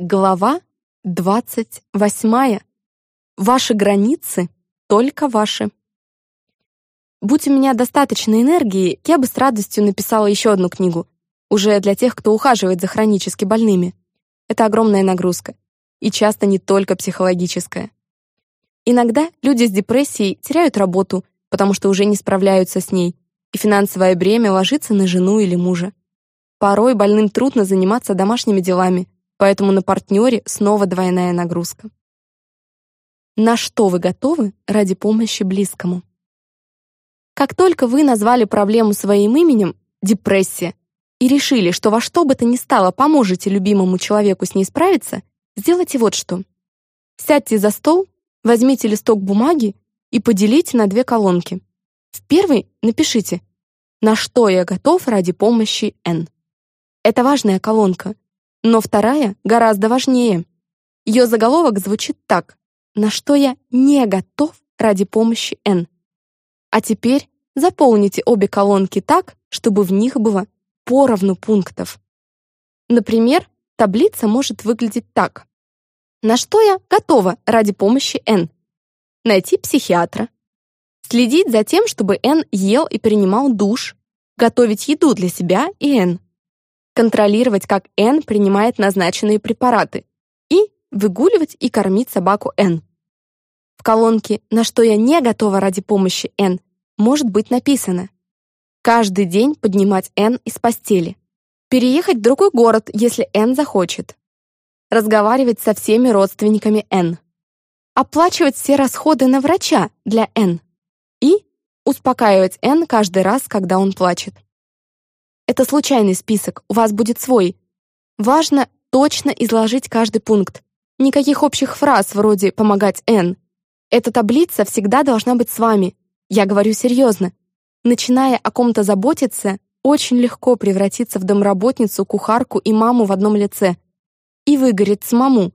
Глава 28. Ваши границы только ваши. Будь у меня достаточно энергии, я бы с радостью написала еще одну книгу, уже для тех, кто ухаживает за хронически больными. Это огромная нагрузка, и часто не только психологическая. Иногда люди с депрессией теряют работу, потому что уже не справляются с ней, и финансовое бремя ложится на жену или мужа. Порой больным трудно заниматься домашними делами, поэтому на партнере снова двойная нагрузка. На что вы готовы ради помощи близкому? Как только вы назвали проблему своим именем депрессия и решили, что во что бы то ни стало поможете любимому человеку с ней справиться, сделайте вот что. Сядьте за стол, возьмите листок бумаги и поделите на две колонки. В первой напишите «На что я готов ради помощи Н». Это важная колонка, но вторая гораздо важнее. Ее заголовок звучит так «На что я не готов ради помощи Н». А теперь заполните обе колонки так, чтобы в них было поровну пунктов. Например, таблица может выглядеть так. На что я готова ради помощи Н? Найти психиатра. Следить за тем, чтобы Н ел и принимал душ. Готовить еду для себя и Н контролировать, как Н принимает назначенные препараты, и выгуливать и кормить собаку Н. В колонке «На что я не готова ради помощи Н» может быть написано «Каждый день поднимать Н из постели», «Переехать в другой город, если Н захочет», «Разговаривать со всеми родственниками Н», «Оплачивать все расходы на врача для Н» и «Успокаивать Н каждый раз, когда он плачет». Это случайный список, у вас будет свой. Важно точно изложить каждый пункт. Никаких общих фраз вроде «помогать Н». Эта таблица всегда должна быть с вами. Я говорю серьезно. Начиная о ком-то заботиться, очень легко превратиться в домработницу, кухарку и маму в одном лице. И выгореть самому.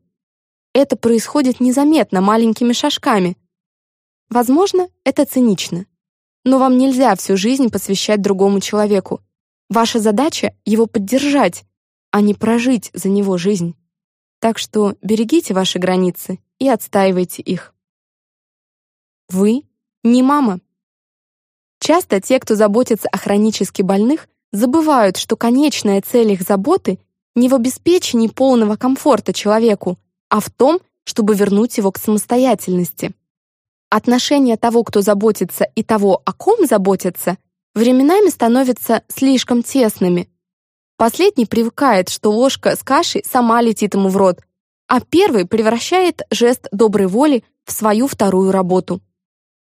Это происходит незаметно, маленькими шажками. Возможно, это цинично. Но вам нельзя всю жизнь посвящать другому человеку. Ваша задача — его поддержать, а не прожить за него жизнь. Так что берегите ваши границы и отстаивайте их. Вы не мама. Часто те, кто заботится о хронически больных, забывают, что конечная цель их заботы не в обеспечении полного комфорта человеку, а в том, чтобы вернуть его к самостоятельности. Отношения того, кто заботится, и того, о ком заботятся, временами становятся слишком тесными. Последний привыкает, что ложка с кашей сама летит ему в рот, а первый превращает жест доброй воли в свою вторую работу.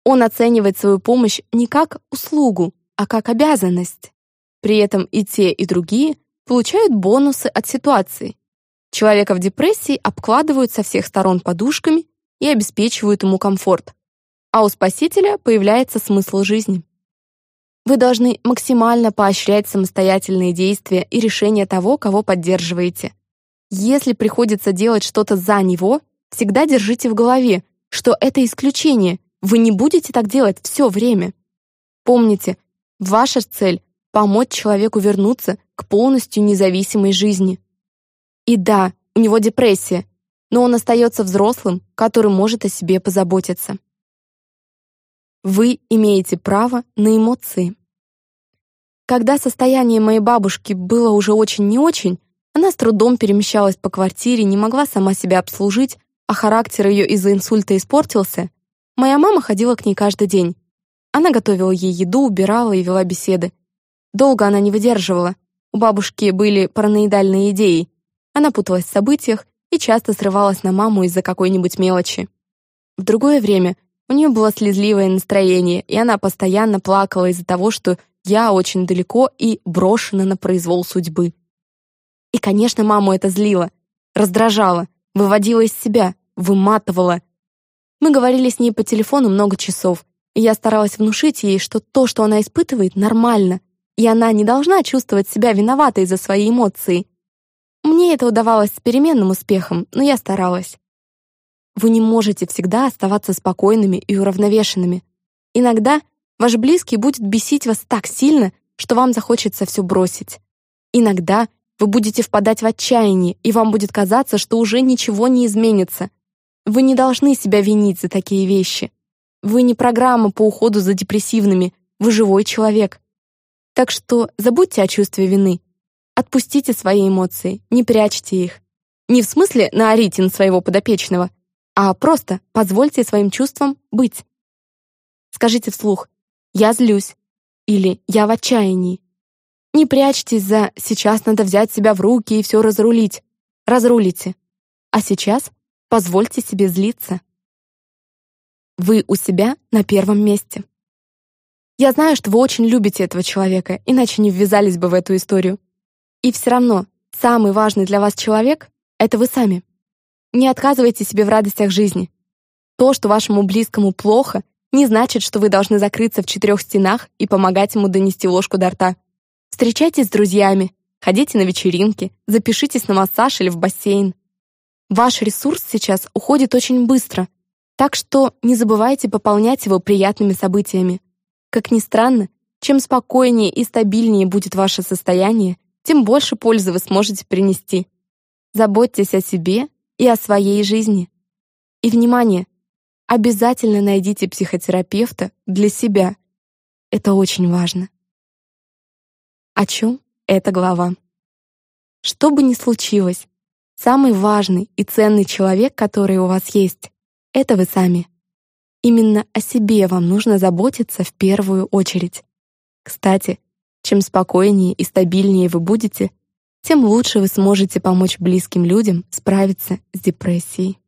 Он оценивает свою помощь не как услугу, а как обязанность. При этом и те, и другие получают бонусы от ситуации. Человека в депрессии обкладывают со всех сторон подушками и обеспечивают ему комфорт. А у спасителя появляется смысл жизни. Вы должны максимально поощрять самостоятельные действия и решения того, кого поддерживаете. Если приходится делать что-то за него, всегда держите в голове, что это исключение, вы не будете так делать все время. Помните, ваша цель — помочь человеку вернуться к полностью независимой жизни. И да, у него депрессия, но он остается взрослым, который может о себе позаботиться. Вы имеете право на эмоции. Когда состояние моей бабушки было уже очень не очень, она с трудом перемещалась по квартире, не могла сама себя обслужить, а характер ее из-за инсульта испортился, моя мама ходила к ней каждый день. Она готовила ей еду, убирала и вела беседы. Долго она не выдерживала. У бабушки были параноидальные идеи. Она путалась в событиях и часто срывалась на маму из-за какой-нибудь мелочи. В другое время у нее было слезливое настроение, и она постоянно плакала из-за того, что я очень далеко и брошена на произвол судьбы. И, конечно, маму это злило, раздражало, выводило из себя, выматывало. Мы говорили с ней по телефону много часов, и я старалась внушить ей, что то, что она испытывает, нормально, и она не должна чувствовать себя виноватой за свои эмоции. Мне это удавалось с переменным успехом, но я старалась. Вы не можете всегда оставаться спокойными и уравновешенными. Иногда Ваш близкий будет бесить вас так сильно, что вам захочется все бросить. Иногда Вы будете впадать в отчаяние, и вам будет казаться, что уже ничего не изменится. Вы не должны себя винить за такие вещи. Вы не программа по уходу за депрессивными, вы живой человек. Так что забудьте о чувстве вины. Отпустите свои эмоции, не прячьте их. Не в смысле наорите на своего подопечного, а просто позвольте своим чувствам быть. Скажите вслух «Я злюсь» или «Я в отчаянии». Не прячьтесь за «сейчас надо взять себя в руки и все разрулить». Разрулите. А сейчас позвольте себе злиться. Вы у себя на первом месте. Я знаю, что вы очень любите этого человека, иначе не ввязались бы в эту историю. И все равно, самый важный для вас человек — это вы сами. Не отказывайте себе в радостях жизни. То, что вашему близкому плохо, не значит, что вы должны закрыться в четырех стенах и помогать ему донести ложку до рта. Встречайтесь с друзьями, ходите на вечеринки, запишитесь на массаж или в бассейн. Ваш ресурс сейчас уходит очень быстро, так что не забывайте пополнять его приятными событиями. Как ни странно, чем спокойнее и стабильнее будет ваше состояние, тем больше пользы вы сможете принести. Заботьтесь о себе и о своей жизни. И, внимание, обязательно найдите психотерапевта для себя. Это очень важно. О чем эта глава? Что бы ни случилось, самый важный и ценный человек, который у вас есть, это вы сами. Именно о себе вам нужно заботиться в первую очередь. Кстати, чем спокойнее и стабильнее вы будете, тем лучше вы сможете помочь близким людям справиться с депрессией.